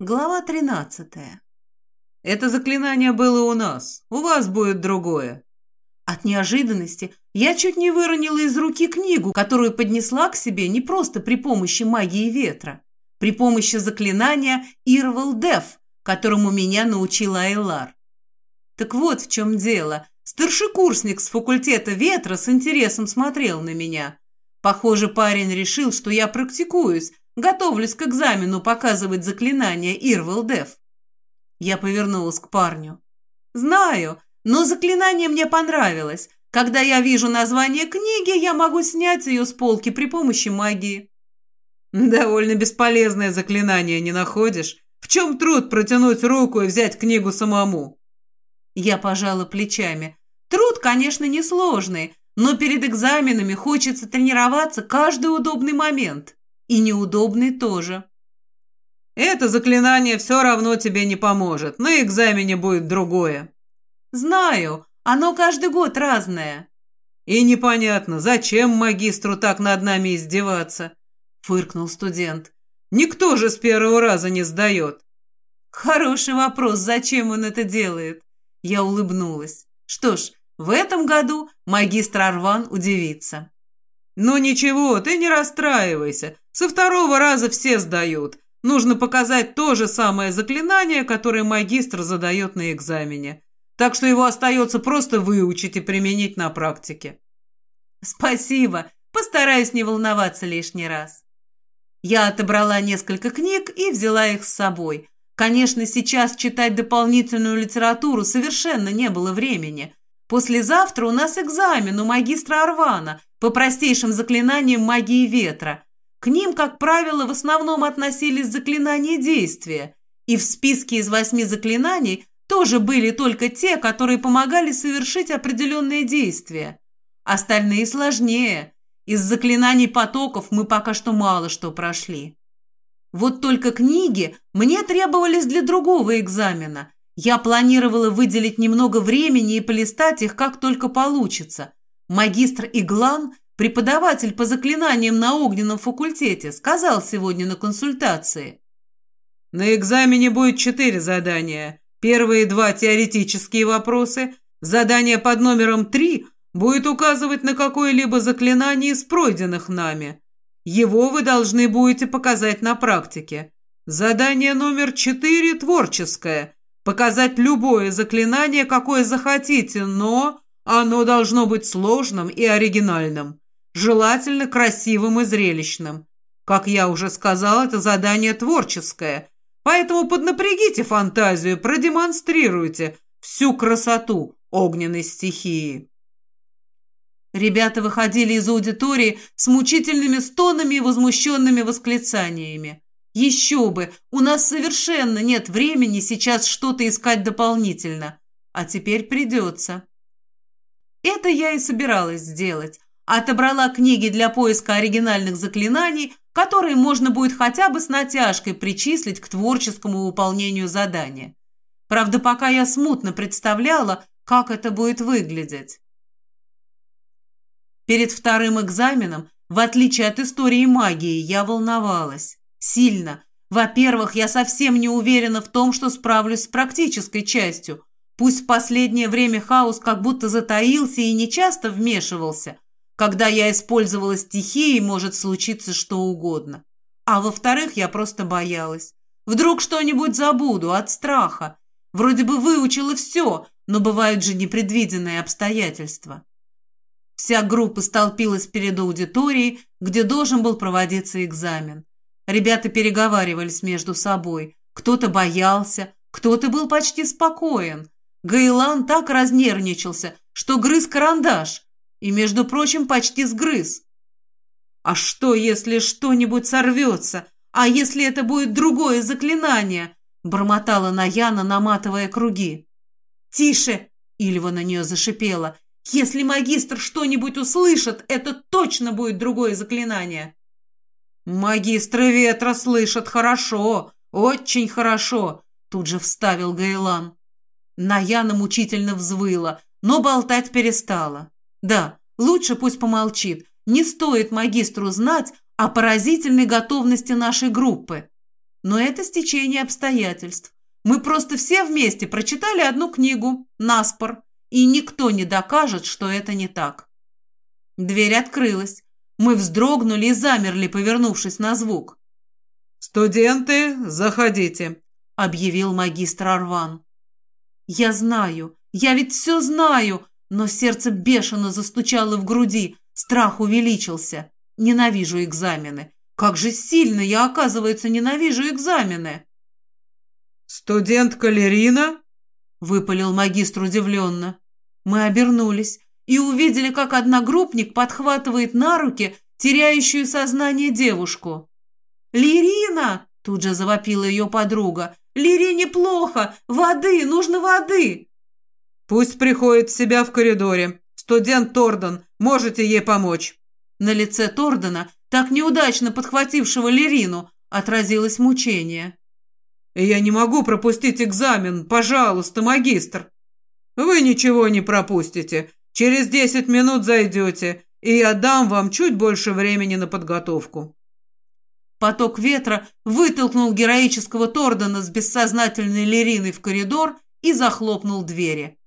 Глава тринадцатая. Это заклинание было у нас. У вас будет другое. От неожиданности я чуть не выронила из руки книгу, которую поднесла к себе не просто при помощи магии ветра, при помощи заклинания Ирвал Деф, которому меня научила Айлар. Так вот в чем дело. Старшекурсник с факультета ветра с интересом смотрел на меня. Похоже, парень решил, что я практикуюсь, Готовлюсь к экзамену показывать заклинание Ирвелдев. Я повернулась к парню. Знаю, но заклинание мне понравилось. Когда я вижу название книги, я могу снять ее с полки при помощи магии. Довольно бесполезное заклинание, не находишь? В чем труд протянуть руку и взять книгу самому? Я пожала плечами. Труд, конечно, несложный, но перед экзаменами хочется тренироваться каждый удобный момент. И неудобный тоже. Это заклинание все равно тебе не поможет. На экзамене будет другое. Знаю, оно каждый год разное. И непонятно, зачем магистру так над нами издеваться? Фыркнул студент. Никто же с первого раза не сдает. Хороший вопрос, зачем он это делает? Я улыбнулась. Что ж, в этом году магистр Арван удивится. «Ну ничего, ты не расстраивайся. Со второго раза все сдают. Нужно показать то же самое заклинание, которое магистр задает на экзамене. Так что его остается просто выучить и применить на практике». «Спасибо. Постараюсь не волноваться лишний раз». Я отобрала несколько книг и взяла их с собой. Конечно, сейчас читать дополнительную литературу совершенно не было времени. Послезавтра у нас экзамен у магистра Арвана по простейшим заклинаниям магии ветра. К ним, как правило, в основном относились заклинания действия, и в списке из восьми заклинаний тоже были только те, которые помогали совершить определенные действия. Остальные сложнее. Из заклинаний потоков мы пока что мало что прошли. Вот только книги мне требовались для другого экзамена. Я планировала выделить немного времени и полистать их, как только получится. Магистр Иглан, преподаватель по заклинаниям на огненном факультете, сказал сегодня на консультации. На экзамене будет четыре задания. Первые два теоретические вопросы. Задание под номером три будет указывать на какое-либо заклинание из пройденных нами. Его вы должны будете показать на практике. Задание номер четыре – творческое. Показать любое заклинание, какое захотите, но оно должно быть сложным и оригинальным, желательно красивым и зрелищным. Как я уже сказал, это задание творческое, поэтому поднапрягите фантазию, продемонстрируйте всю красоту огненной стихии. Ребята выходили из аудитории с мучительными стонами и возмущенными восклицаниями. «Еще бы! У нас совершенно нет времени сейчас что-то искать дополнительно. А теперь придется». Это я и собиралась сделать. Отобрала книги для поиска оригинальных заклинаний, которые можно будет хотя бы с натяжкой причислить к творческому выполнению задания. Правда, пока я смутно представляла, как это будет выглядеть. Перед вторым экзаменом, в отличие от истории магии, я волновалась. Сильно. Во-первых, я совсем не уверена в том, что справлюсь с практической частью – Пусть в последнее время хаос как будто затаился и нечасто вмешивался. Когда я использовала стихии, может случиться что угодно. А во-вторых, я просто боялась. Вдруг что-нибудь забуду от страха. Вроде бы выучила все, но бывают же непредвиденные обстоятельства. Вся группа столпилась перед аудиторией, где должен был проводиться экзамен. Ребята переговаривались между собой. Кто-то боялся, кто-то был почти спокоен. Гайлан так разнервничался, что грыз карандаш и, между прочим, почти сгрыз. «А что, если что-нибудь сорвется? А если это будет другое заклинание?» бормотала Наяна, наматывая круги. «Тише!» — Ильва на нее зашипела. «Если магистр что-нибудь услышит, это точно будет другое заклинание!» «Магистры ветра слышат хорошо, очень хорошо!» Тут же вставил Гайлан. Наяна мучительно взвыла, но болтать перестала. Да, лучше пусть помолчит. Не стоит магистру знать о поразительной готовности нашей группы. Но это стечение обстоятельств. Мы просто все вместе прочитали одну книгу, наспор, и никто не докажет, что это не так. Дверь открылась. Мы вздрогнули и замерли, повернувшись на звук. «Студенты, заходите», — объявил магистр Арван. «Я знаю, я ведь все знаю», но сердце бешено застучало в груди, страх увеличился. Ненавижу экзамены. Как же сильно я, оказывается, ненавижу экзамены. «Студентка Лерина?» — выпалил магистр удивленно. Мы обернулись и увидели, как одногруппник подхватывает на руки теряющую сознание девушку. «Лерина!» — тут же завопила ее подруга. «Лерине плохо! Воды! Нужно воды!» «Пусть приходит в себя в коридоре. Студент Торден, можете ей помочь». На лице Тордена, так неудачно подхватившего Лерину, отразилось мучение. «Я не могу пропустить экзамен. Пожалуйста, магистр». «Вы ничего не пропустите. Через десять минут зайдете, и я дам вам чуть больше времени на подготовку». Поток ветра вытолкнул героического Тордена с бессознательной Лериной в коридор и захлопнул двери.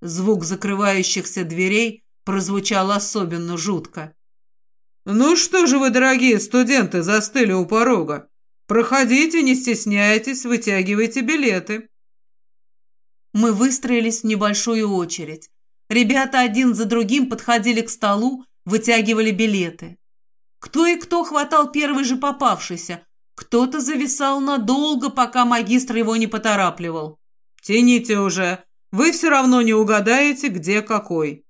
Звук закрывающихся дверей прозвучал особенно жутко. «Ну что же вы, дорогие студенты, застыли у порога? Проходите, не стесняйтесь, вытягивайте билеты». Мы выстроились в небольшую очередь. Ребята один за другим подходили к столу, вытягивали билеты. Кто и кто хватал первый же попавшийся, кто-то зависал надолго, пока магистр его не поторапливал. «Тяните уже, вы все равно не угадаете, где какой».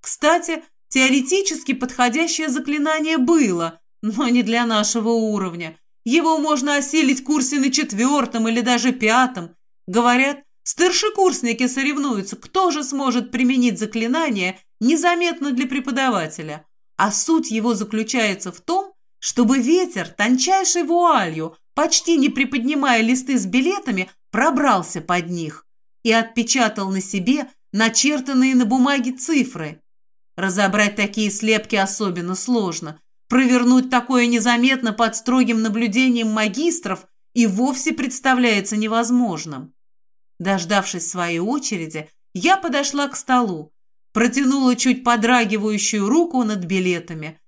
Кстати, теоретически подходящее заклинание было, но не для нашего уровня. Его можно осилить курсе на четвертом или даже пятом. Говорят, старшекурсники соревнуются, кто же сможет применить заклинание незаметно для преподавателя. А суть его заключается в том, чтобы ветер тончайшей вуалью, почти не приподнимая листы с билетами, пробрался под них и отпечатал на себе начертанные на бумаге цифры. Разобрать такие слепки особенно сложно – Провернуть такое незаметно под строгим наблюдением магистров и вовсе представляется невозможным. Дождавшись своей очереди, я подошла к столу, протянула чуть подрагивающую руку над билетами.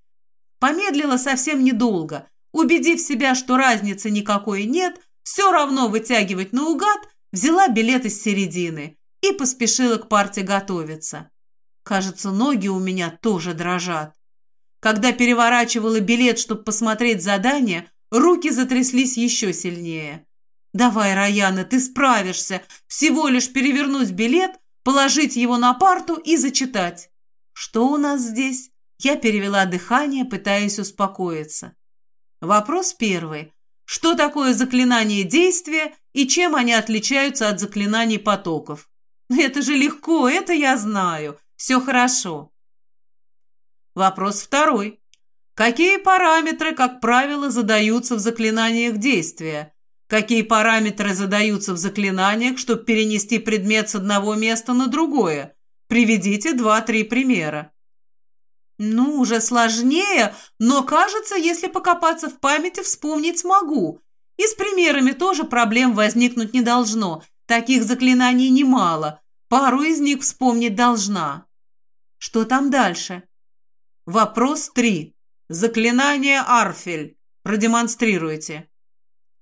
Помедлила совсем недолго, убедив себя, что разницы никакой нет, все равно вытягивать наугад, взяла билет из середины и поспешила к парте готовиться. Кажется, ноги у меня тоже дрожат. Когда переворачивала билет, чтобы посмотреть задание, руки затряслись еще сильнее. «Давай, Раяна, ты справишься. Всего лишь перевернуть билет, положить его на парту и зачитать». «Что у нас здесь?» Я перевела дыхание, пытаясь успокоиться. Вопрос первый. Что такое заклинание действия и чем они отличаются от заклинаний потоков? Это же легко, это я знаю. Все хорошо. Вопрос второй. Какие параметры, как правило, задаются в заклинаниях действия? Какие параметры задаются в заклинаниях, чтобы перенести предмет с одного места на другое? Приведите два-три примера. Ну, уже сложнее, но, кажется, если покопаться в памяти, вспомнить смогу. И с примерами тоже проблем возникнуть не должно. Таких заклинаний немало. Пару из них вспомнить должна. Что там дальше? Вопрос три. Заклинание Арфель. Продемонстрируйте.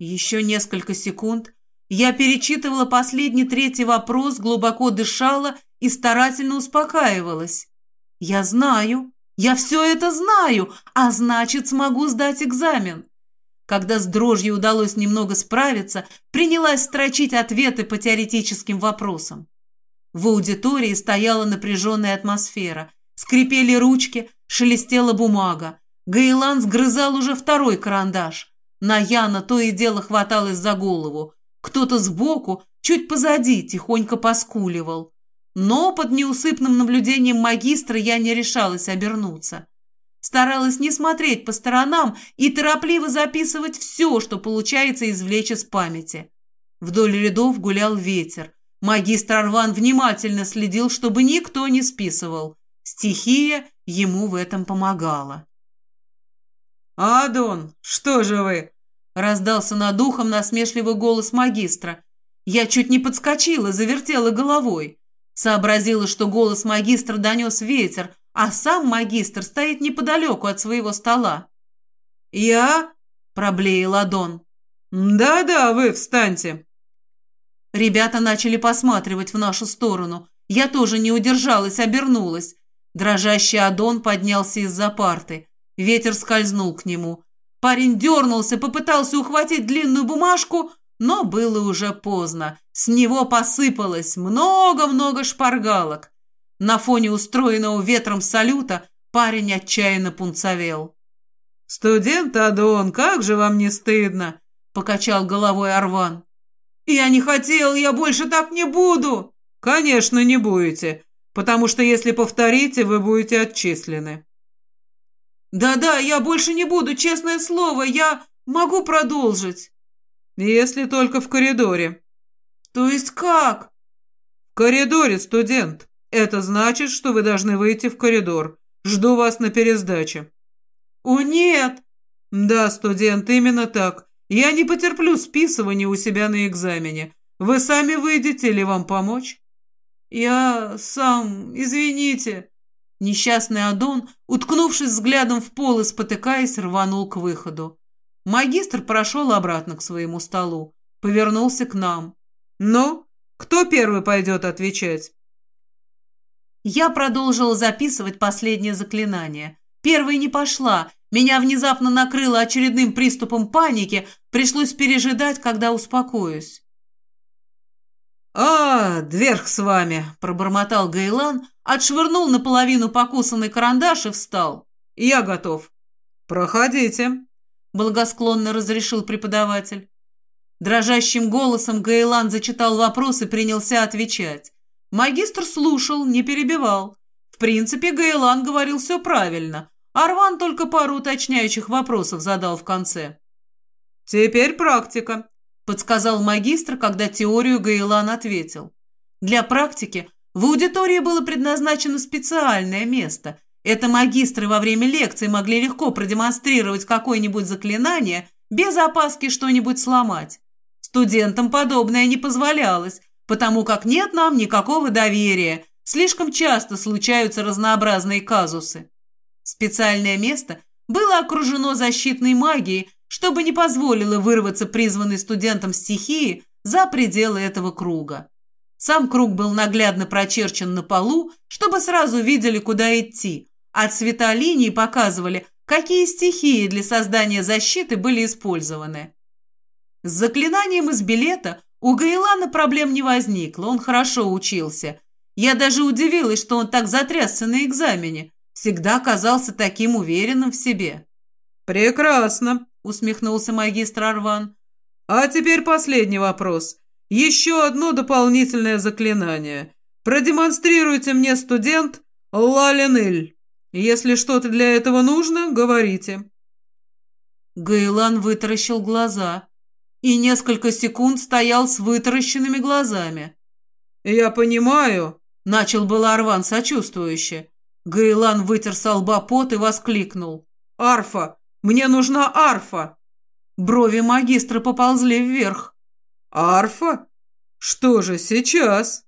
Еще несколько секунд. Я перечитывала последний третий вопрос, глубоко дышала и старательно успокаивалась. Я знаю. Я все это знаю, а значит, смогу сдать экзамен. Когда с дрожью удалось немного справиться, принялась строчить ответы по теоретическим вопросам. В аудитории стояла напряженная атмосфера. Скрипели ручки, Шелестела бумага. Гейлан сгрызал уже второй карандаш. На Яна то и дело хваталось за голову. Кто-то сбоку, чуть позади, тихонько поскуливал. Но под неусыпным наблюдением магистра я не решалась обернуться. Старалась не смотреть по сторонам и торопливо записывать все, что получается извлечь из памяти. Вдоль рядов гулял ветер. Магистр Арван внимательно следил, чтобы никто не списывал. Стихия ему в этом помогала. «Адон, что же вы? раздался над ухом насмешливый голос магистра. Я чуть не подскочила, завертела головой. Сообразила, что голос магистра донес ветер, а сам магистр стоит неподалеку от своего стола. «Я?» – проблеял Адон. «Да-да, вы встаньте». Ребята начали посматривать в нашу сторону. Я тоже не удержалась, обернулась. Дрожащий Адон поднялся из-за парты. Ветер скользнул к нему. Парень дернулся, попытался ухватить длинную бумажку, но было уже поздно. С него посыпалось много-много шпаргалок. На фоне устроенного ветром салюта парень отчаянно пунцовел. «Студент Адон, как же вам не стыдно?» — покачал головой Арван. «Я не хотел, я больше так не буду!» «Конечно, не будете, потому что если повторите, вы будете отчислены». «Да-да, я больше не буду, честное слово, я могу продолжить». «Если только в коридоре». «То есть как?» «В коридоре, студент. Это значит, что вы должны выйти в коридор. Жду вас на пересдаче». «О, нет!» «Да, студент, именно так. Я не потерплю списывания у себя на экзамене. Вы сами выйдете или вам помочь?» «Я сам... Извините». Несчастный Адон, уткнувшись взглядом в пол и спотыкаясь, рванул к выходу. Магистр прошел обратно к своему столу, повернулся к нам. «Ну, кто первый пойдет отвечать?» Я продолжила записывать последнее заклинание. Первой не пошла, меня внезапно накрыло очередным приступом паники, пришлось пережидать, когда успокоюсь. «А, дверх с вами!» – пробормотал Гейлан, отшвырнул наполовину покусанный карандаш и встал. «Я готов». «Проходите», – благосклонно разрешил преподаватель. Дрожащим голосом Гейлан зачитал вопрос и принялся отвечать. Магистр слушал, не перебивал. В принципе, Гейлан говорил все правильно – Арван только пару уточняющих вопросов задал в конце. «Теперь практика», – подсказал магистр, когда теорию Гаилан ответил. Для практики в аудитории было предназначено специальное место. Это магистры во время лекции могли легко продемонстрировать какое-нибудь заклинание, без опаски что-нибудь сломать. Студентам подобное не позволялось, потому как нет нам никакого доверия. Слишком часто случаются разнообразные казусы. Специальное место было окружено защитной магией, чтобы не позволило вырваться призванной студентам стихии за пределы этого круга. Сам круг был наглядно прочерчен на полу, чтобы сразу видели, куда идти, а цвета линий показывали, какие стихии для создания защиты были использованы. С заклинанием из билета у Гаилана проблем не возникло, он хорошо учился. Я даже удивилась, что он так затрясся на экзамене, всегда казался таким уверенным в себе. «Прекрасно», — усмехнулся магистр Арван. «А теперь последний вопрос. Еще одно дополнительное заклинание. Продемонстрируйте мне, студент, Лаленыль. Если что-то для этого нужно, говорите». Гейлан вытаращил глаза и несколько секунд стоял с вытаращенными глазами. «Я понимаю», — начал был Арван сочувствующе. Гейлан вытер со лба пот и воскликнул. «Арфа! Мне нужна арфа!» Брови магистра поползли вверх. «Арфа? Что же сейчас?»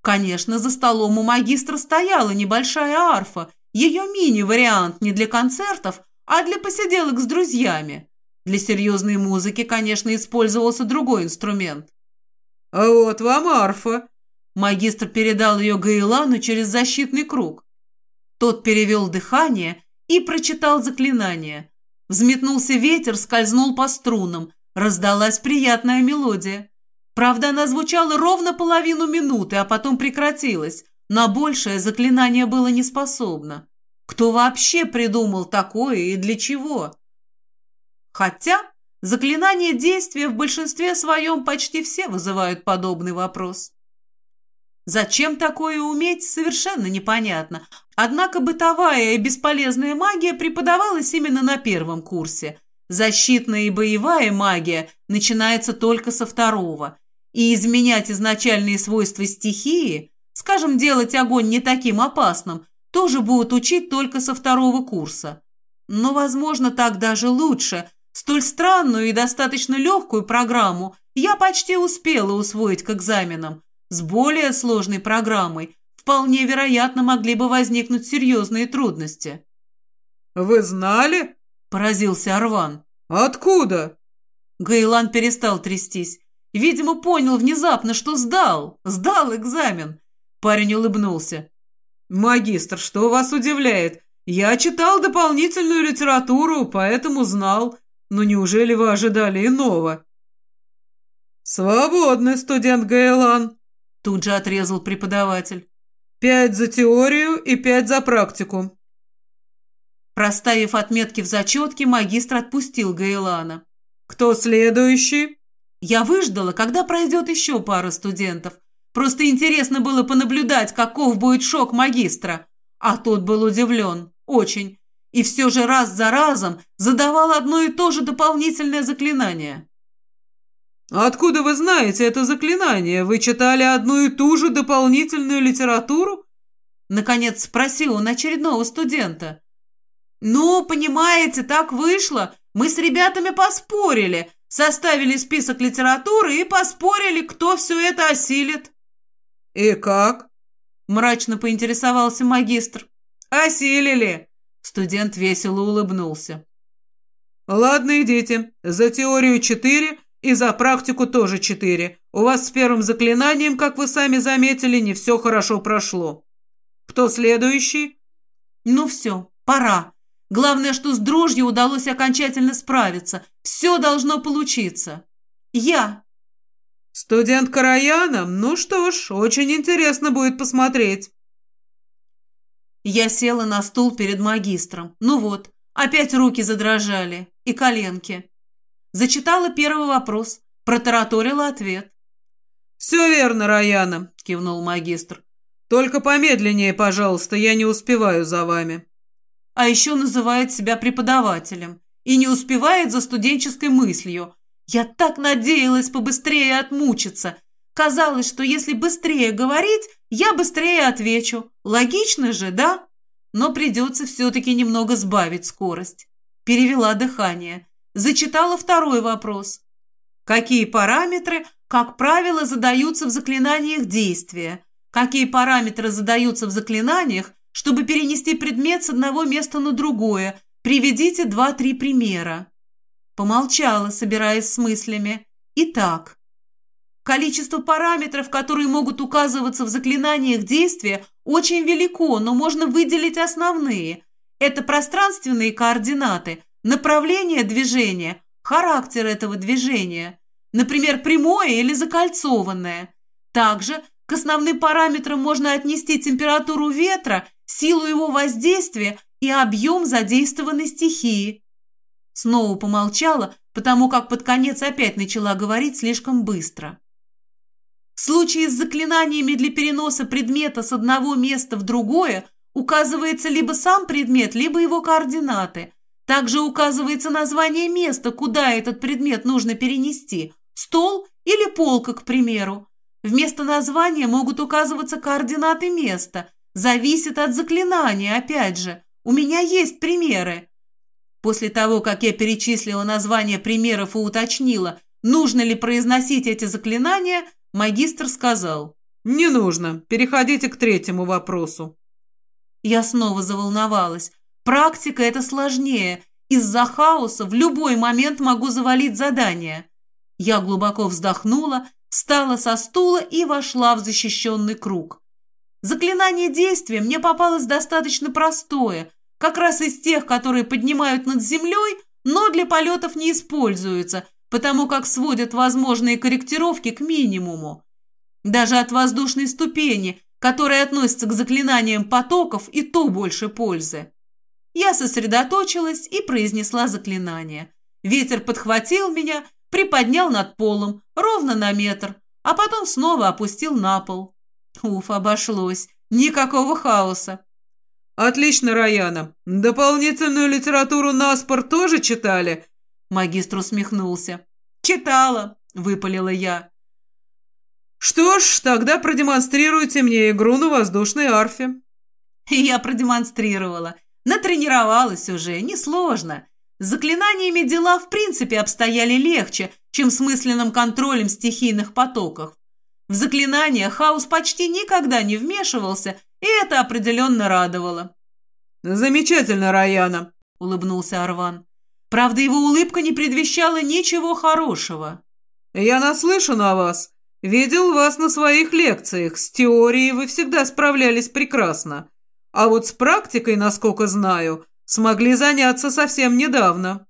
Конечно, за столом у магистра стояла небольшая арфа, ее мини-вариант не для концертов, а для посиделок с друзьями. Для серьезной музыки, конечно, использовался другой инструмент. «А вот вам арфа!» Магистр передал ее Гаилану через защитный круг. Тот перевел дыхание и прочитал заклинание. Взметнулся ветер, скользнул по струнам. Раздалась приятная мелодия. Правда, она звучала ровно половину минуты, а потом прекратилась. На большее заклинание было не способно. Кто вообще придумал такое и для чего? Хотя заклинания действия в большинстве своем почти все вызывают подобный вопрос. Зачем такое уметь, совершенно непонятно. Однако бытовая и бесполезная магия преподавалась именно на первом курсе. Защитная и боевая магия начинается только со второго. И изменять изначальные свойства стихии, скажем, делать огонь не таким опасным, тоже будут учить только со второго курса. Но, возможно, так даже лучше. Столь странную и достаточно легкую программу я почти успела усвоить к экзаменам. С более сложной программой вполне вероятно могли бы возникнуть серьезные трудности. «Вы знали?» – поразился Арван. «Откуда?» Гайлан перестал трястись. Видимо, понял внезапно, что сдал. Сдал экзамен. Парень улыбнулся. «Магистр, что вас удивляет? Я читал дополнительную литературу, поэтому знал. Но неужели вы ожидали иного?» «Свободный студент Гейлан», — тут же отрезал преподаватель. «Пять за теорию и пять за практику». Проставив отметки в зачетке, магистр отпустил Гейлана. «Кто следующий?» Я выждала, когда пройдет еще пара студентов. Просто интересно было понаблюдать, каков будет шок магистра. А тот был удивлен. Очень. И все же раз за разом задавал одно и то же дополнительное заклинание. «Откуда вы знаете это заклинание? Вы читали одну и ту же дополнительную литературу?» Наконец спросил он очередного студента. «Ну, понимаете, так вышло. Мы с ребятами поспорили, составили список литературы и поспорили, кто все это осилит». «И как?» – мрачно поинтересовался магистр. «Осилили!» – студент весело улыбнулся. «Ладно, идите. За теорию четыре и за практику тоже четыре. У вас с первым заклинанием, как вы сами заметили, не все хорошо прошло. Кто следующий?» «Ну все, пора. Главное, что с дрожью удалось окончательно справиться. Все должно получиться. Я!» «Студент Караяна? Ну что ж, очень интересно будет посмотреть». Я села на стул перед магистром. Ну вот, опять руки задрожали. И коленки. Зачитала первый вопрос. Протараторила ответ. «Все верно, Раяна», — кивнул магистр. «Только помедленнее, пожалуйста, я не успеваю за вами». А еще называет себя преподавателем и не успевает за студенческой мыслью, я так надеялась побыстрее отмучиться. Казалось, что если быстрее говорить, я быстрее отвечу. Логично же, да? Но придется все-таки немного сбавить скорость. Перевела дыхание. Зачитала второй вопрос. Какие параметры, как правило, задаются в заклинаниях действия? Какие параметры задаются в заклинаниях, чтобы перенести предмет с одного места на другое? Приведите два-три примера. Помолчала, собираясь с мыслями. Итак, количество параметров, которые могут указываться в заклинаниях действия, очень велико, но можно выделить основные. Это пространственные координаты, направление движения, характер этого движения, например, прямое или закольцованное. Также к основным параметрам можно отнести температуру ветра, силу его воздействия и объем задействованной стихии. Снова помолчала, потому как под конец опять начала говорить слишком быстро. В случае с заклинаниями для переноса предмета с одного места в другое указывается либо сам предмет, либо его координаты. Также указывается название места, куда этот предмет нужно перенести – стол или полка, к примеру. Вместо названия могут указываться координаты места. Зависит от заклинания, опять же. У меня есть примеры. После того, как я перечислила названия примеров и уточнила, нужно ли произносить эти заклинания, магистр сказал. «Не нужно. Переходите к третьему вопросу». Я снова заволновалась. Практика – это сложнее. Из-за хаоса в любой момент могу завалить задание. Я глубоко вздохнула, встала со стула и вошла в защищенный круг. Заклинание действия мне попалось достаточно простое, как раз из тех, которые поднимают над землей, но для полетов не используются, потому как сводят возможные корректировки к минимуму. Даже от воздушной ступени, которая относится к заклинаниям потоков, и то больше пользы. Я сосредоточилась и произнесла заклинание. Ветер подхватил меня, приподнял над полом, ровно на метр, а потом снова опустил на пол. Уф, обошлось. Никакого хаоса. «Отлично, Раяна. Дополнительную литературу на спор тоже читали?» Магистр усмехнулся. «Читала», — выпалила я. «Что ж, тогда продемонстрируйте мне игру на воздушной арфе». Я продемонстрировала. Натренировалась уже, несложно. С заклинаниями дела в принципе обстояли легче, чем с мысленным контролем стихийных потоков. В заклинания хаос почти никогда не вмешивался, и это определенно радовало. «Замечательно, Раяна», — улыбнулся Арван. Правда, его улыбка не предвещала ничего хорошего. «Я наслышан о вас. Видел вас на своих лекциях. С теорией вы всегда справлялись прекрасно. А вот с практикой, насколько знаю, смогли заняться совсем недавно».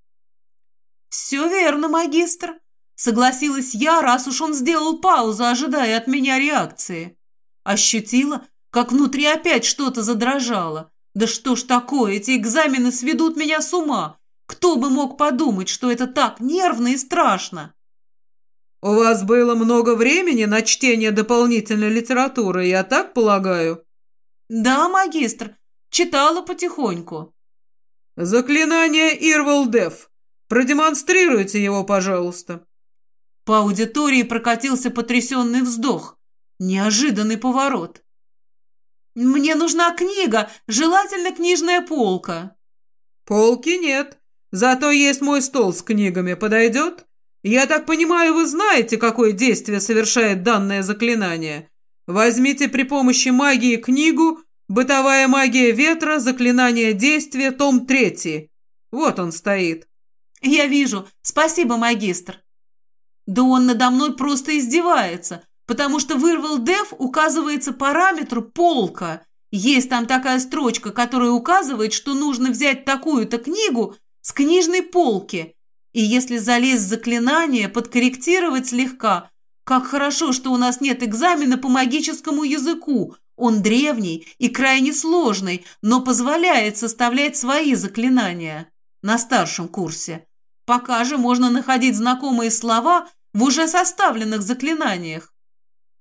«Все верно, магистр», — согласилась я, раз уж он сделал паузу, ожидая от меня реакции. Ощутила, как внутри опять что-то задрожало. Да что ж такое, эти экзамены сведут меня с ума. Кто бы мог подумать, что это так нервно и страшно? «У вас было много времени на чтение дополнительной литературы, я так полагаю?» «Да, магистр, читала потихоньку». «Заклинание Ирвалдев. Продемонстрируйте его, пожалуйста». По аудитории прокатился потрясенный вздох. Неожиданный поворот. «Мне нужна книга, желательно книжная полка». «Полки нет, зато есть мой стол с книгами. Подойдет? Я так понимаю, вы знаете, какое действие совершает данное заклинание. Возьмите при помощи магии книгу «Бытовая магия ветра. Заклинание действия. Том 3». Вот он стоит». «Я вижу. Спасибо, магистр». «Да он надо мной просто издевается» потому что вырвал деф указывается параметру полка. Есть там такая строчка, которая указывает, что нужно взять такую-то книгу с книжной полки. И если залезть в заклинание, подкорректировать слегка. Как хорошо, что у нас нет экзамена по магическому языку. Он древний и крайне сложный, но позволяет составлять свои заклинания на старшем курсе. Пока же можно находить знакомые слова в уже составленных заклинаниях.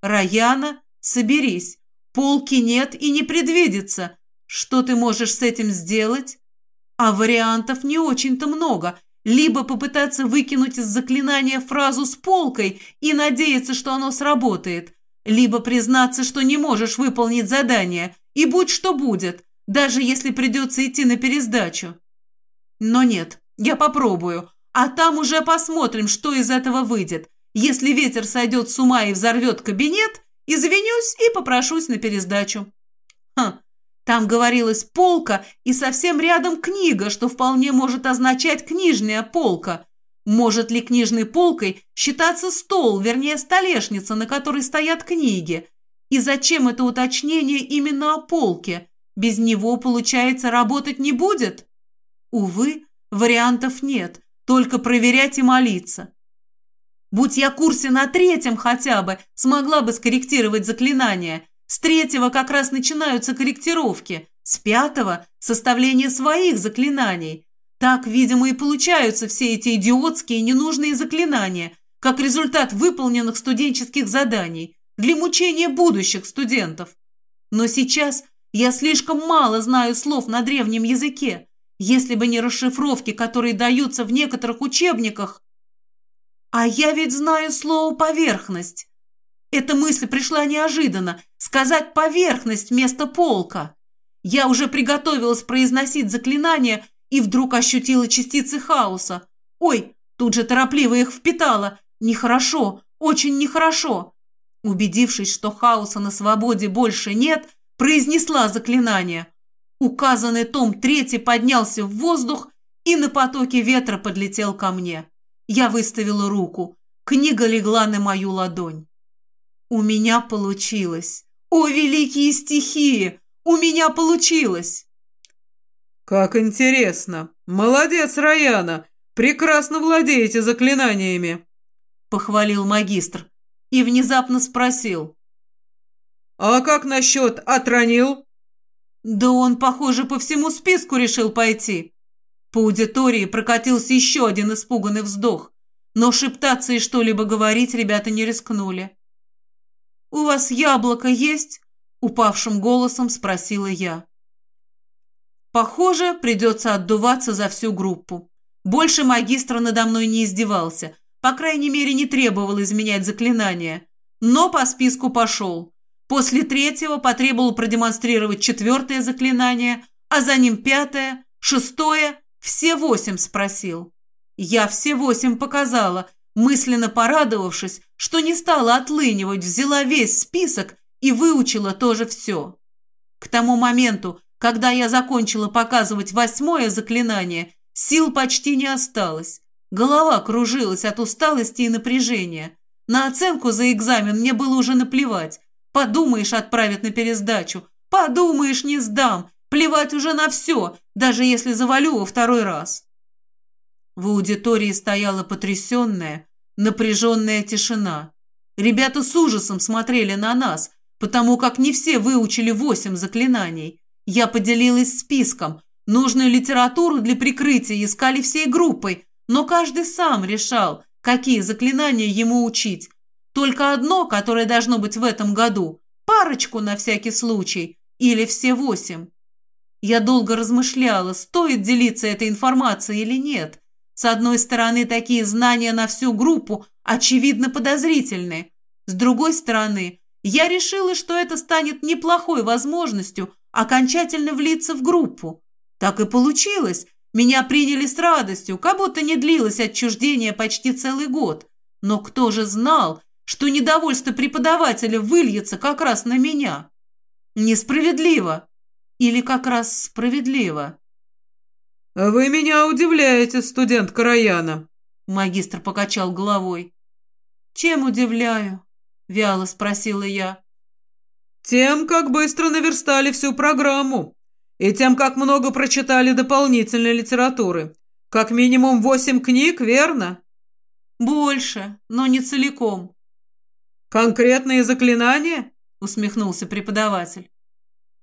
«Раяна, соберись. Полки нет и не предвидится. Что ты можешь с этим сделать?» А вариантов не очень-то много. Либо попытаться выкинуть из заклинания фразу с полкой и надеяться, что оно сработает, либо признаться, что не можешь выполнить задание, и будь что будет, даже если придется идти на пересдачу. Но нет, я попробую, а там уже посмотрим, что из этого выйдет. Если ветер сойдет с ума и взорвет кабинет, извинюсь и попрошусь на пересдачу. Хм, там говорилось «полка» и совсем рядом книга, что вполне может означать «книжная полка». Может ли книжной полкой считаться стол, вернее столешница, на которой стоят книги? И зачем это уточнение именно о полке? Без него, получается, работать не будет? Увы, вариантов нет, только проверять и молиться. Будь я курсе на третьем хотя бы, смогла бы скорректировать заклинания. С третьего как раз начинаются корректировки. С пятого – составление своих заклинаний. Так, видимо, и получаются все эти идиотские ненужные заклинания, как результат выполненных студенческих заданий для мучения будущих студентов. Но сейчас я слишком мало знаю слов на древнем языке. Если бы не расшифровки, которые даются в некоторых учебниках, а я ведь знаю слово «поверхность». Эта мысль пришла неожиданно. Сказать «поверхность» вместо «полка». Я уже приготовилась произносить заклинание и вдруг ощутила частицы хаоса. Ой, тут же торопливо их впитала. Нехорошо, очень нехорошо. Убедившись, что хаоса на свободе больше нет, произнесла заклинание. Указанный том третий поднялся в воздух и на потоке ветра подлетел ко мне. Я выставила руку. Книга легла на мою ладонь. У меня получилось. О, великие стихии! У меня получилось! Как интересно! Молодец, Раяна! Прекрасно владеете заклинаниями! Похвалил магистр и внезапно спросил. А как насчет отронил? Да он, похоже, по всему списку решил пойти. По аудитории прокатился еще один испуганный вздох, но шептаться и что-либо говорить ребята не рискнули. «У вас яблоко есть?» – упавшим голосом спросила я. Похоже, придется отдуваться за всю группу. Больше магистра надо мной не издевался, по крайней мере, не требовал изменять заклинание. Но по списку пошел. После третьего потребовал продемонстрировать четвертое заклинание, а за ним пятое, шестое Все восемь спросил. Я все восемь показала, мысленно порадовавшись, что не стала отлынивать, взяла весь список и выучила тоже все. К тому моменту, когда я закончила показывать восьмое заклинание, сил почти не осталось. Голова кружилась от усталости и напряжения. На оценку за экзамен мне было уже наплевать. Подумаешь, отправят на пересдачу. Подумаешь, не сдам. Плевать уже на все, даже если завалю во второй раз. В аудитории стояла потрясенная, напряженная тишина. Ребята с ужасом смотрели на нас, потому как не все выучили восемь заклинаний. Я поделилась списком. Нужную литературу для прикрытия искали всей группой, но каждый сам решал, какие заклинания ему учить. Только одно, которое должно быть в этом году, парочку на всякий случай, или все восемь. Я долго размышляла, стоит делиться этой информацией или нет. С одной стороны, такие знания на всю группу очевидно подозрительны. С другой стороны, я решила, что это станет неплохой возможностью окончательно влиться в группу. Так и получилось. Меня приняли с радостью, как будто не длилось отчуждение почти целый год. Но кто же знал, что недовольство преподавателя выльется как раз на меня? Несправедливо. Или как раз справедливо. «Вы меня удивляете, студент Караяна», — магистр покачал головой. «Чем удивляю?» — вяло спросила я. «Тем, как быстро наверстали всю программу, и тем, как много прочитали дополнительной литературы. Как минимум восемь книг, верно?» «Больше, но не целиком». «Конкретные заклинания?» — усмехнулся преподаватель.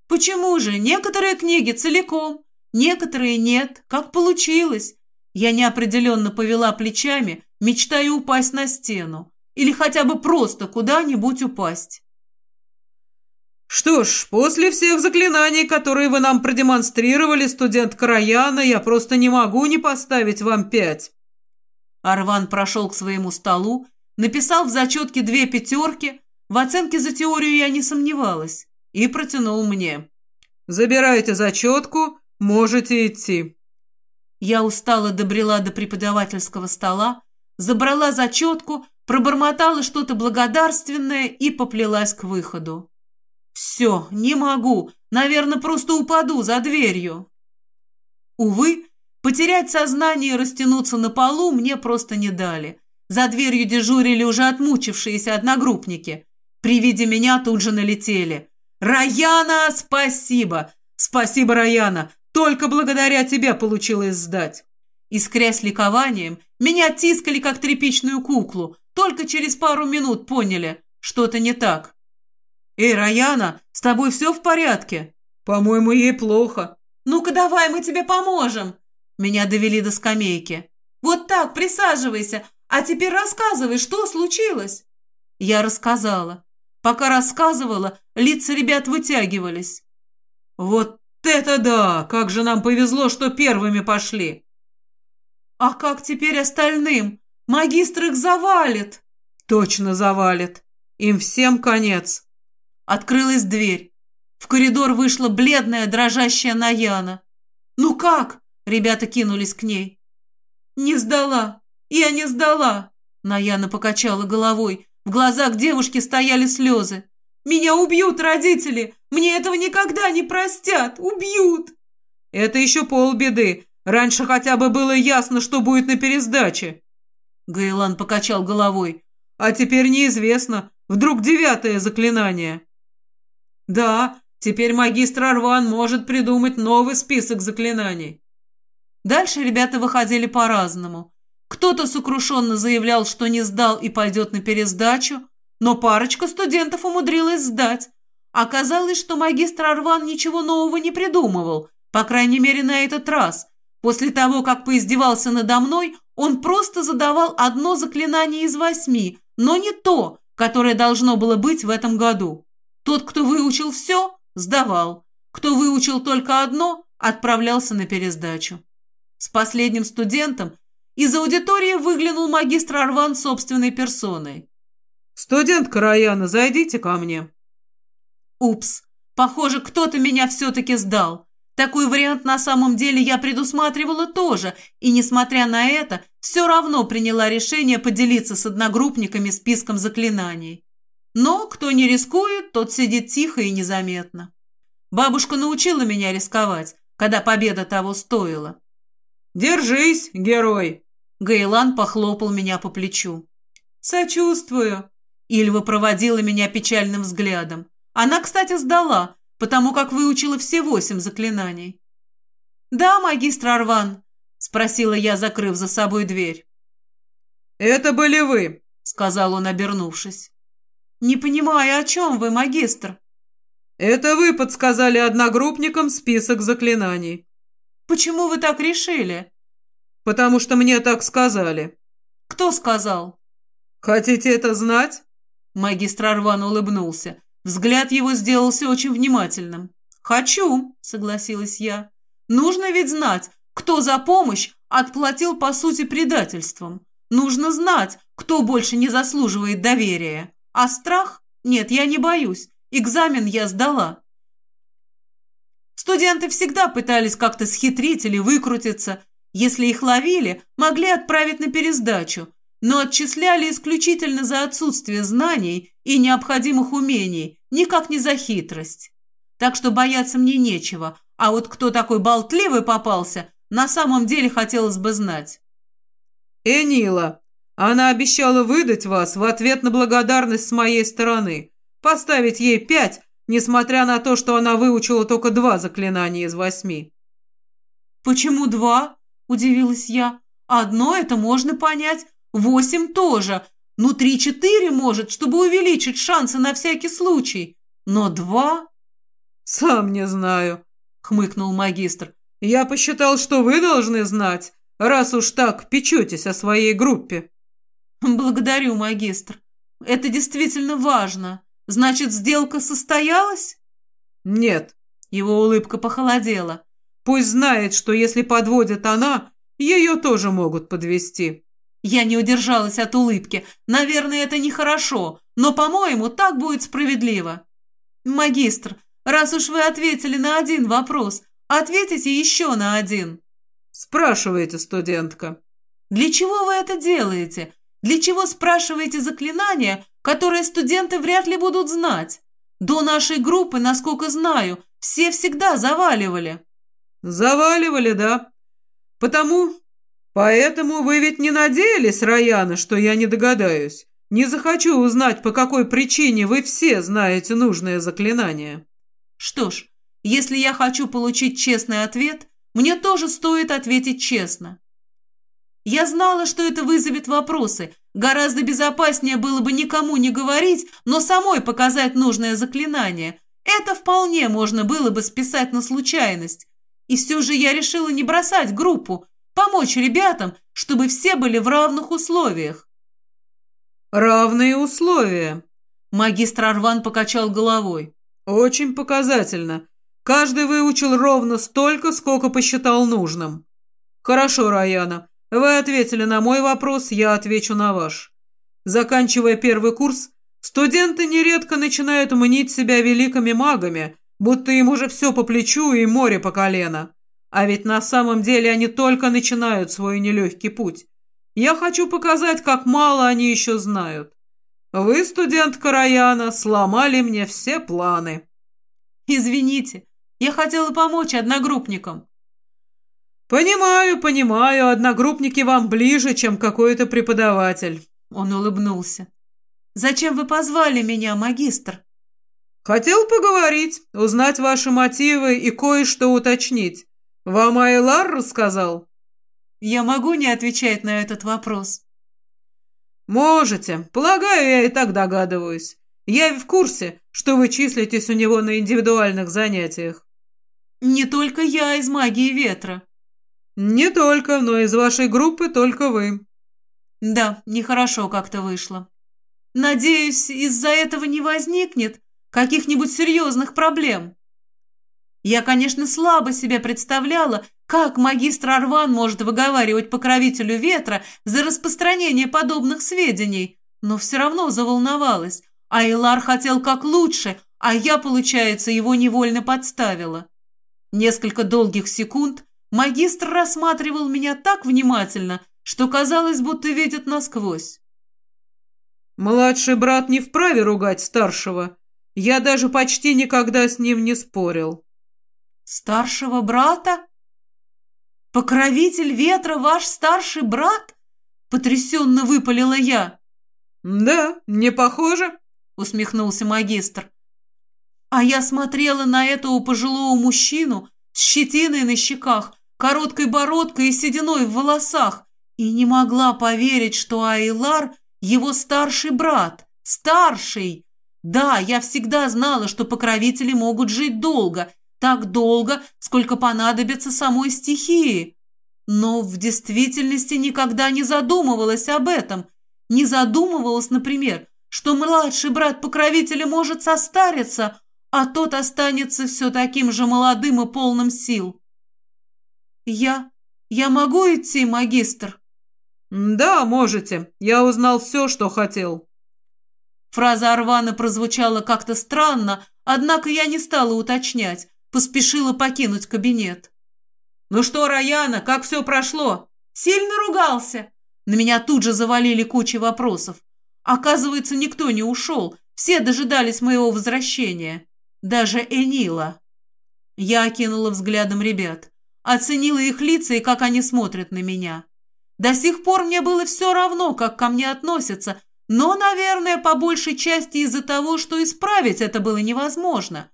«Почему же? Некоторые книги целиком, Некоторые нет. Как получилось? Я неопределенно повела плечами, мечтая упасть на стену. Или хотя бы просто куда-нибудь упасть. «Что ж, после всех заклинаний, которые вы нам продемонстрировали, студент Караяна, я просто не могу не поставить вам пять». Арван прошел к своему столу, написал в зачетке две пятерки, в оценке за теорию я не сомневалась, и протянул мне. «Забирайте зачетку «Можете идти». Я устало добрела до преподавательского стола, забрала зачетку, пробормотала что-то благодарственное и поплелась к выходу. «Все, не могу. Наверное, просто упаду за дверью». Увы, потерять сознание и растянуться на полу мне просто не дали. За дверью дежурили уже отмучившиеся одногруппники. При виде меня тут же налетели. «Раяна, спасибо! Спасибо, Раяна! Только благодаря тебе получилось сдать. Искрясь ликованием, меня тискали, как тряпичную куклу. Только через пару минут поняли, что-то не так. «Эй, Раяна, с тобой все в порядке?» «По-моему, ей плохо». «Ну-ка давай, мы тебе поможем!» Меня довели до скамейки. «Вот так, присаживайся, а теперь рассказывай, что случилось?» Я рассказала. Пока рассказывала, лица ребят вытягивались. «Вот это да! Как же нам повезло, что первыми пошли!» «А как теперь остальным? Магистр их завалит!» «Точно завалит! Им всем конец!» Открылась дверь. В коридор вышла бледная, дрожащая Наяна. «Ну как?» — ребята кинулись к ней. «Не сдала! Я не сдала!» Наяна покачала головой. В глазах девушки стояли слезы. Меня убьют родители! Мне этого никогда не простят! Убьют!» «Это еще полбеды. Раньше хотя бы было ясно, что будет на пересдаче». Гейлан покачал головой. «А теперь неизвестно. Вдруг девятое заклинание?» «Да, теперь магистр Арван может придумать новый список заклинаний». Дальше ребята выходили по-разному. Кто-то сокрушенно заявлял, что не сдал и пойдет на пересдачу, но парочка студентов умудрилась сдать. Оказалось, что магистр Арван ничего нового не придумывал, по крайней мере, на этот раз. После того, как поиздевался надо мной, он просто задавал одно заклинание из восьми, но не то, которое должно было быть в этом году. Тот, кто выучил все, сдавал. Кто выучил только одно, отправлялся на пересдачу. С последним студентом из аудитории выглянул магистр Арван собственной персоной. «Студент Караяна, зайдите ко мне». «Упс, похоже, кто-то меня все-таки сдал. Такой вариант на самом деле я предусматривала тоже, и, несмотря на это, все равно приняла решение поделиться с одногруппниками списком заклинаний. Но кто не рискует, тот сидит тихо и незаметно. Бабушка научила меня рисковать, когда победа того стоила. «Держись, герой!» Гейлан похлопал меня по плечу. «Сочувствую!» Ильва проводила меня печальным взглядом. Она, кстати, сдала, потому как выучила все восемь заклинаний. «Да, магистр Арван?» – спросила я, закрыв за собой дверь. «Это были вы», – сказал он, обернувшись. «Не понимаю, о чем вы, магистр?» «Это вы подсказали одногруппникам список заклинаний». «Почему вы так решили?» «Потому что мне так сказали». «Кто сказал?» «Хотите это знать?» Магистр Арван улыбнулся. Взгляд его сделался очень внимательным. «Хочу», — согласилась я. «Нужно ведь знать, кто за помощь отплатил, по сути, предательством. Нужно знать, кто больше не заслуживает доверия. А страх? Нет, я не боюсь. Экзамен я сдала». Студенты всегда пытались как-то схитрить или выкрутиться. Если их ловили, могли отправить на пересдачу, но отчисляли исключительно за отсутствие знаний и необходимых умений, никак не за хитрость. Так что бояться мне нечего, а вот кто такой болтливый попался, на самом деле хотелось бы знать. «Энила, она обещала выдать вас в ответ на благодарность с моей стороны, поставить ей пять, несмотря на то, что она выучила только два заклинания из восьми». «Почему два?» – удивилась я. «Одно это можно понять, Восемь тоже. Ну, три-четыре может, чтобы увеличить шансы на всякий случай. Но два... «Сам не знаю», — хмыкнул магистр. «Я посчитал, что вы должны знать, раз уж так печетесь о своей группе». «Благодарю, магистр. Это действительно важно. Значит, сделка состоялась?» «Нет». Его улыбка похолодела. «Пусть знает, что если подводит она, ее тоже могут подвести. Я не удержалась от улыбки. Наверное, это нехорошо, но, по-моему, так будет справедливо. Магистр, раз уж вы ответили на один вопрос, ответите еще на один. Спрашивайте, студентка. Для чего вы это делаете? Для чего спрашиваете заклинания, которые студенты вряд ли будут знать? До нашей группы, насколько знаю, все всегда заваливали. Заваливали, да. Потому Поэтому вы ведь не надеялись, Раяна, что я не догадаюсь? Не захочу узнать, по какой причине вы все знаете нужное заклинание. Что ж, если я хочу получить честный ответ, мне тоже стоит ответить честно. Я знала, что это вызовет вопросы. Гораздо безопаснее было бы никому не говорить, но самой показать нужное заклинание. Это вполне можно было бы списать на случайность. И все же я решила не бросать группу, Помочь ребятам, чтобы все были в равных условиях. Равные условия. Магистр Арван покачал головой. Очень показательно. Каждый выучил ровно столько, сколько посчитал нужным. Хорошо, Раяна. Вы ответили на мой вопрос, я отвечу на ваш. Заканчивая первый курс, студенты нередко начинают мнить себя великими магами, будто им уже все по плечу и море по колено. А ведь на самом деле они только начинают свой нелегкий путь. Я хочу показать, как мало они еще знают. Вы, студент Караяна, сломали мне все планы. Извините, я хотела помочь одногруппникам. Понимаю, понимаю, одногруппники вам ближе, чем какой-то преподаватель. Он улыбнулся. Зачем вы позвали меня, магистр? Хотел поговорить, узнать ваши мотивы и кое-что уточнить. Вам Айлар рассказал? Я могу не отвечать на этот вопрос? Можете. Полагаю, я и так догадываюсь. Я в курсе, что вы числитесь у него на индивидуальных занятиях. Не только я из магии ветра. Не только, но из вашей группы только вы. Да, нехорошо как-то вышло. Надеюсь, из-за этого не возникнет каких-нибудь серьезных проблем. Я, конечно, слабо себе представляла, как магистр Арван может выговаривать покровителю ветра за распространение подобных сведений, но все равно заволновалась. Айлар хотел как лучше, а я, получается, его невольно подставила. Несколько долгих секунд магистр рассматривал меня так внимательно, что казалось, будто видит насквозь. «Младший брат не вправе ругать старшего. Я даже почти никогда с ним не спорил». «Старшего брата? Покровитель ветра ваш старший брат?» Потрясенно выпалила я. «Да, не похоже?» усмехнулся магистр. А я смотрела на этого пожилого мужчину с щетиной на щеках, короткой бородкой и сединой в волосах и не могла поверить, что Айлар – его старший брат. Старший! Да, я всегда знала, что покровители могут жить долго, так долго, сколько понадобится самой стихии. Но в действительности никогда не задумывалась об этом. Не задумывалась, например, что младший брат покровителя может состариться, а тот останется все таким же молодым и полным сил. «Я... я могу идти, магистр?» «Да, можете. Я узнал все, что хотел». Фраза Арвана прозвучала как-то странно, однако я не стала уточнять, поспешила покинуть кабинет. «Ну что, Раяна, как все прошло? Сильно ругался?» На меня тут же завалили кучи вопросов. Оказывается, никто не ушел, все дожидались моего возвращения. Даже Энила. Я окинула взглядом ребят, оценила их лица и как они смотрят на меня. До сих пор мне было все равно, как ко мне относятся, но, наверное, по большей части из-за того, что исправить это было невозможно.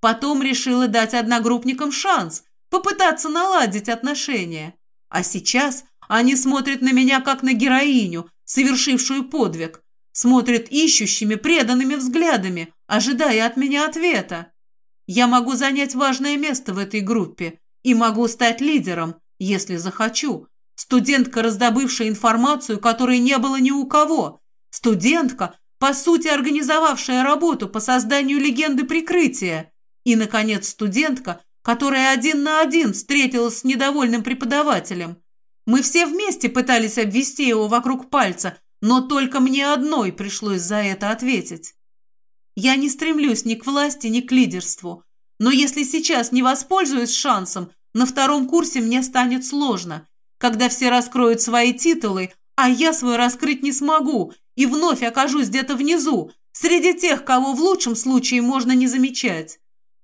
Потом решила дать одногруппникам шанс, попытаться наладить отношения. А сейчас они смотрят на меня как на героиню, совершившую подвиг, смотрит ищущими, преданными взглядами, ожидая от меня ответа. Я могу занять важное место в этой группе и могу стать лидером, если захочу. Студентка, раздобывшая информацию, которой не было ни у кого. Студентка, по сути, организовавшая работу по созданию легенды прикрытия. И, наконец, студентка, которая один на один встретилась с недовольным преподавателем. Мы все вместе пытались обвести его вокруг пальца, но только мне одной пришлось за это ответить. Я не стремлюсь ни к власти, ни к лидерству. Но если сейчас не воспользуюсь шансом, на втором курсе мне станет сложно, когда все раскроют свои титулы, а я свой раскрыть не смогу и вновь окажусь где-то внизу, среди тех, кого в лучшем случае можно не замечать.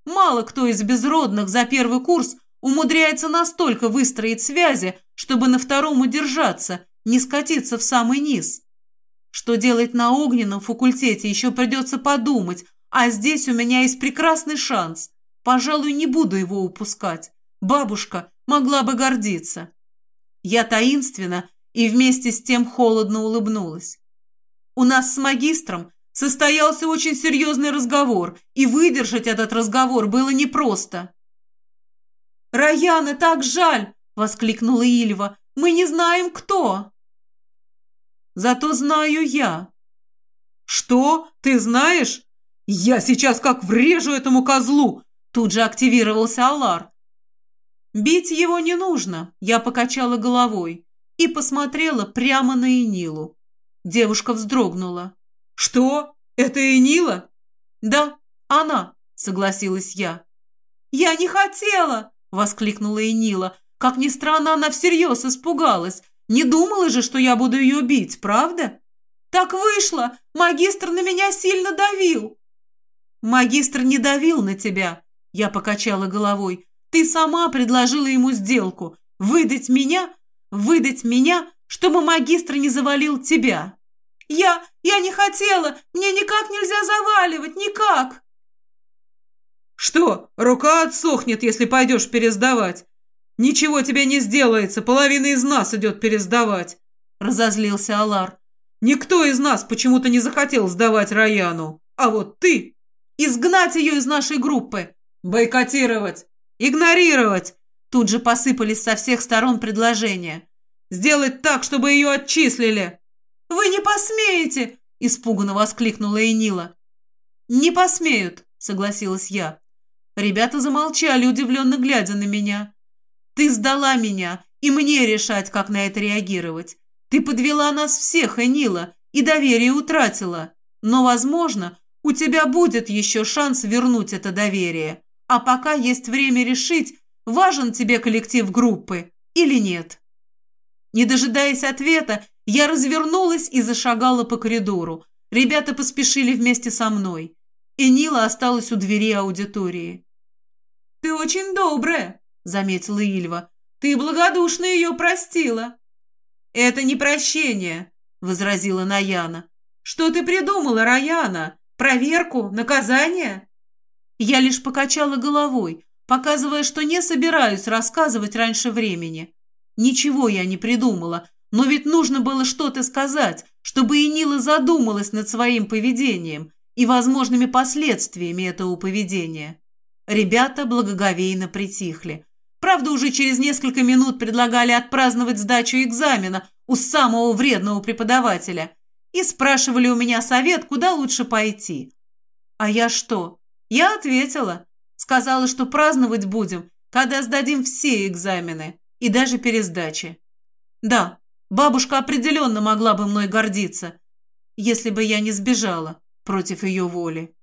Мало кто из безродных за первый курс умудряется настолько выстроить связи, чтобы на втором удержаться, не скатиться в самый низ. Что делать на огненном факультете, еще придется подумать, а здесь у меня есть прекрасный шанс. Пожалуй, не буду его упускать. Бабушка могла бы гордиться. Я таинственно и вместе с тем холодно улыбнулась. У нас с магистром состоялся очень серьезный разговор, и выдержать этот разговор было непросто. «Раяна, так жаль!» — воскликнула Ильва. «Мы не знаем, кто!» Зато знаю я. Что? Ты знаешь? Я сейчас как врежу этому козлу! Тут же активировался Алар. Бить его не нужно, я покачала головой и посмотрела прямо на Энилу. Девушка вздрогнула. Что? Это Энила? Да, она, согласилась я. Я не хотела, воскликнула Энила. Как ни странно, она всерьез испугалась не думала же, что я буду ее бить, правда? Так вышло. Магистр на меня сильно давил. Магистр не давил на тебя. Я покачала головой. Ты сама предложила ему сделку. Выдать меня? Выдать меня, чтобы магистр не завалил тебя. Я... я не хотела. Мне никак нельзя заваливать, никак. Что, рука отсохнет, если пойдешь пересдавать? «Ничего тебе не сделается, половина из нас идет пересдавать», — разозлился Алар. «Никто из нас почему-то не захотел сдавать Раяну, а вот ты...» «Изгнать ее из нашей группы!» «Бойкотировать!» «Игнорировать!» Тут же посыпались со всех сторон предложения. «Сделать так, чтобы ее отчислили!» «Вы не посмеете!» — испуганно воскликнула Энила. «Не посмеют», — согласилась я. Ребята замолчали, удивленно глядя на меня. Ты сдала меня, и мне решать, как на это реагировать. Ты подвела нас всех, Энила, и доверие утратила. Но, возможно, у тебя будет еще шанс вернуть это доверие. А пока есть время решить, важен тебе коллектив группы или нет. Не дожидаясь ответа, я развернулась и зашагала по коридору. Ребята поспешили вместе со мной. И Нила осталась у двери аудитории. «Ты очень добрая», — заметила Ильва. «Ты благодушно ее простила». «Это не прощение», — возразила Наяна. «Что ты придумала, Раяна? Проверку? Наказание?» Я лишь покачала головой, показывая, что не собираюсь рассказывать раньше времени. Ничего я не придумала, но ведь нужно было что-то сказать, чтобы и Нила задумалась над своим поведением и возможными последствиями этого поведения. Ребята благоговейно притихли. Правда, уже через несколько минут предлагали отпраздновать сдачу экзамена у самого вредного преподавателя и спрашивали у меня совет, куда лучше пойти. А я что? Я ответила. Сказала, что праздновать будем, когда сдадим все экзамены и даже пересдачи. Да, бабушка определенно могла бы мной гордиться, если бы я не сбежала против ее воли.